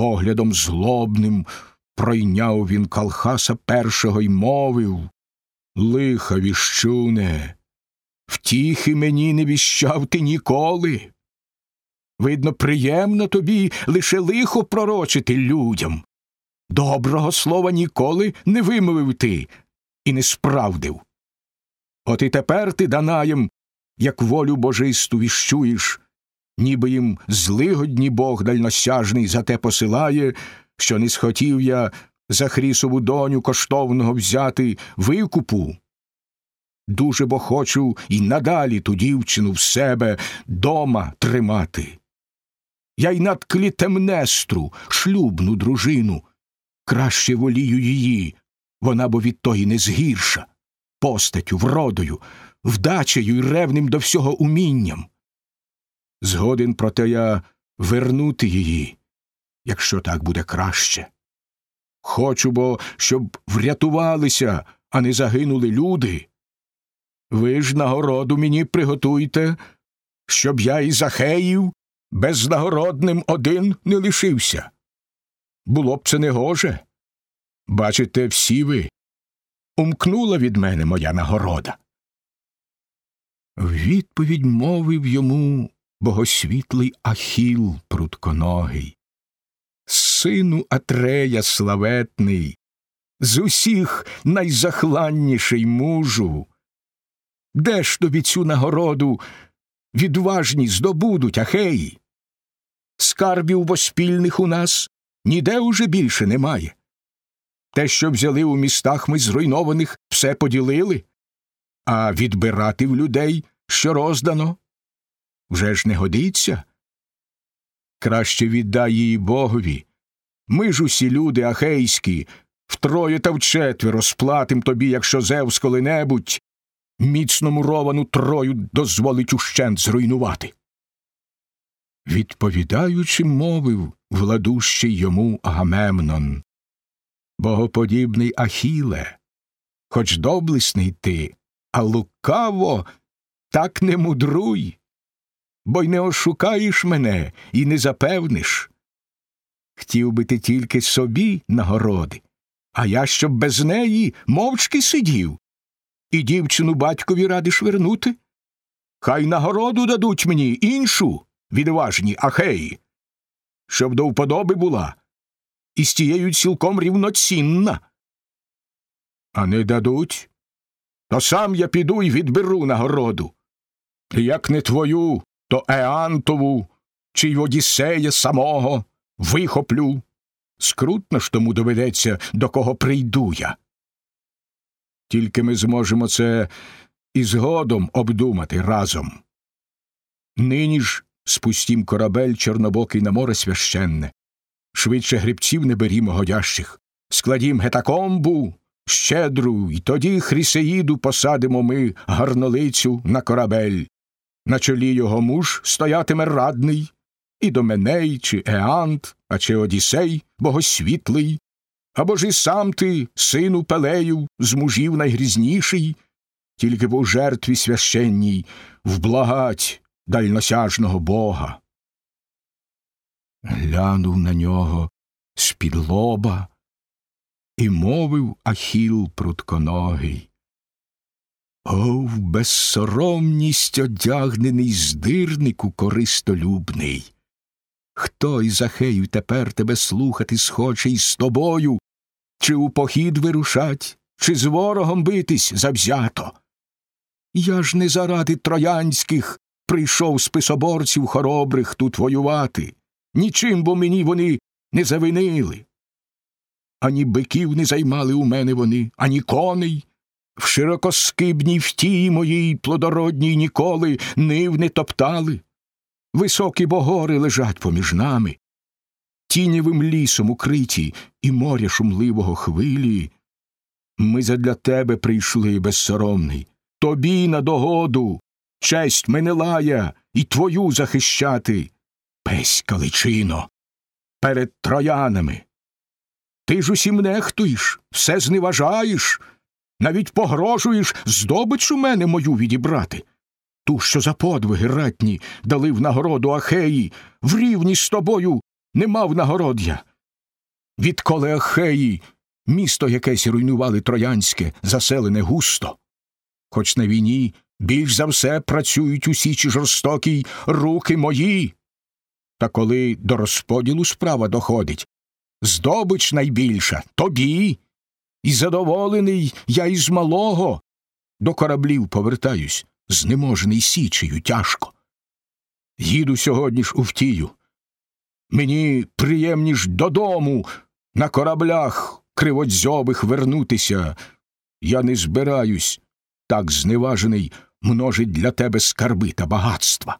поглядом злобним пройняв він Калхаса першого й мовив Лиха віщуне, втіхи мені не віщав ти ніколи. Видно, приємно тобі лише лихо пророчити людям. Доброго слова ніколи не вимовив ти і не справдив. От і тепер ти Данаєм, як волю божисту віщуєш, ніби їм злигодні Бог дальносяжний за те посилає, що не схотів я за Хрісову доню коштовного взяти викупу. Дуже бо хочу і надалі ту дівчину в себе дома тримати. Я й над клітемнестру, шлюбну дружину, краще волію її, вона бо від тої не згірша, постаттю, вродою, вдачею й ревним до всього умінням. Згоден проте я вернути її, якщо так буде краще. Хочу бо, щоб врятувалися, а не загинули люди. Ви ж нагороду мені приготуйте, щоб я із Ахеїв безнагородним один не лишився. Було б це негоже. Бачите, всі ви. Умкнула від мене моя нагорода. Відповідь мовив йому богосвітлий Ахіл прутконогий. Сину Атрея славетний, з усіх найзахланніший мужу. Де ж тобі цю нагороду відважні здобудуть ахеї? Скарбів воспільних у нас ніде уже більше немає. Те, що взяли у містах ми зруйнованих, все поділили, а відбирати в людей, що роздано, вже ж не годиться. Краще віддай її богові. Ми ж усі люди ахейські, втроє та вчетверо сплатим тобі, якщо Зевс коли-небудь міцно муровану трою дозволить ущент зруйнувати. Відповідаючи, мовив владущий йому Агамемнон. Богоподібний Ахіле, хоч доблесний ти, а лукаво так не мудруй, бо й не ошукаєш мене і не запевниш. Хотів би ти тільки собі нагороди, а я, щоб без неї мовчки сидів, і дівчину батькові радиш вернути? Хай нагороду дадуть мені іншу, відважні ахеї, щоб до вподоби була, і з тією цілком рівноцінна. А не дадуть, то сам я піду і відберу нагороду. Як не твою, то Еантову чи й Одіссея самого вихоплю. Скрутно ж тому доведеться, до кого прийду я. Тільки ми зможемо це і згодом обдумати разом. Нині ж спустім корабель чорнобокий на море священне, швидше грибців не берімо годящих, складім гетакомбу, щедру, і тоді Хрісеїду посадимо ми гарнолицю на корабель. На чолі його муж стоятиме радний, і Доменей, чи Еант, а чи Одісей богосвітлий, або ж і сам ти, сину Пелею, з мужів найгрізніший, тільки б у жертві священній вблагать дальносяжного бога. Глянув на нього з-під лоба і мовив Ахіл прутконогий. О, в безсоромність одягнений здирнику користолюбний. Хто із Ахеїв тепер тебе слухати схоче із тобою, чи у похід вирушать, чи з ворогом битись завзято? Я ж не заради троянських прийшов списоборців хоробрих тут воювати, нічим бо мені вони не завинили. Ані биків не займали у мене вони, ані коней. В широкоскибній втії моїй плодородній ніколи нив не топтали. Високі богори лежать поміж нами, тінєвим лісом укриті і моря шумливого хвилі. Ми задля тебе прийшли, безсоромний, тобі на догоду, честь Менелая і твою захищати, песь каличино, перед троянами. Ти ж усім нехтуєш, все зневажаєш, навіть погрожуєш здобич у мене мою відібрати. Ту, що за подвиги ратні дали в нагороду Ахеї, в рівні з тобою не мав нагород я, Відколи Ахеї, місто якесь руйнували троянське, заселене густо. Хоч на війні більш за все працюють усі чи жорстокій руки мої. Та коли до розподілу справа доходить, здобич найбільша тобі. І задоволений я із малого до кораблів повертаюсь, знеможений січею тяжко. Їду сьогодні ж у втію. Мені приємніш додому на кораблях криводзьобих вернутися. Я не збираюсь, так зневажений, множить для тебе скарби та багатства.